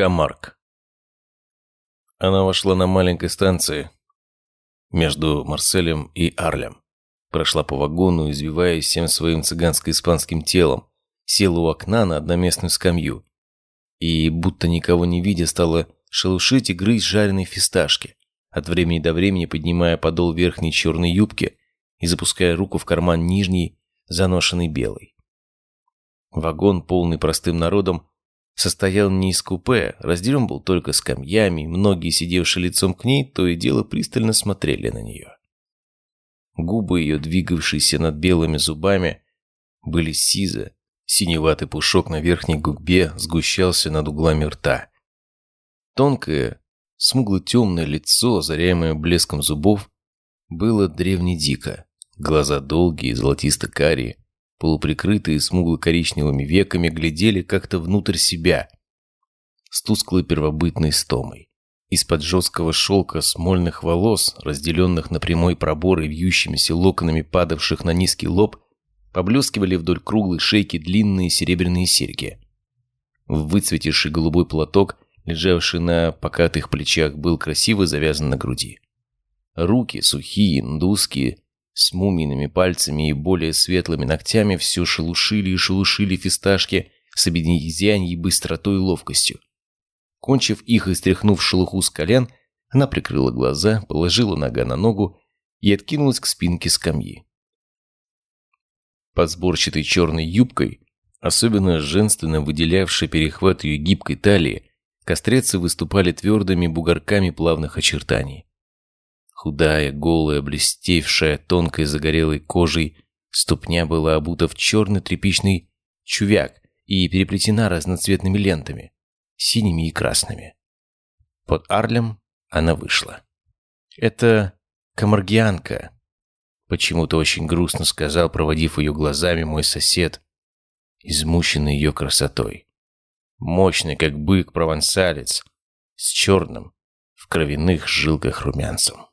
Камарк. Она вошла на маленькой станции между Марселем и Арлем. Прошла по вагону, извиваясь всем своим цыганско-испанским телом, села у окна на одноместную скамью и, будто никого не видя, стала шелушить и грызть жареные фисташки, от времени до времени поднимая подол верхней черной юбки и запуская руку в карман нижней, заношенной белой. Вагон, полный простым народом, состоял не из купе, разделен был только скамьями, многие, сидевшие лицом к ней, то и дело пристально смотрели на нее. Губы ее, двигавшиеся над белыми зубами, были сизо, синеватый пушок на верхней губе сгущался над углами рта. Тонкое, смугло-темное лицо, озаряемое блеском зубов, было древне-дико. Глаза долгие, золотисто-карие, полуприкрытые смугло-коричневыми веками, глядели как-то внутрь себя, с тусклой первобытной стомой. Из-под жесткого шелка смольных волос, разделенных на прямой пробор и вьющимися локонами падавших на низкий лоб, поблескивали вдоль круглой шейки длинные серебряные серьги. Выцветивший голубой платок, лежавший на покатых плечах, был красиво завязан на груди. Руки, сухие, индусские, с мумийными пальцами и более светлыми ногтями все шелушили и шелушили фисташки с обезьяньей быстротой и ловкостью. Кончив их и стряхнув шелуху с колен, она прикрыла глаза, положила нога на ногу и откинулась к спинке скамьи. Под сборчатой черной юбкой, особенно женственно выделявшей перехват ее гибкой талии, кострецы выступали твердыми бугорками плавных очертаний. Худая, голая, блестевшая, тонкой загорелой кожей, ступня была обута в черный тряпичный чувяк и переплетена разноцветными лентами, синими и красными. Под Арлем она вышла. «Это комаргианка», — почему-то очень грустно сказал, проводив ее глазами мой сосед, измученный ее красотой. Мощный, как бык, провансалец, с черным, в кровяных жилках румянцем.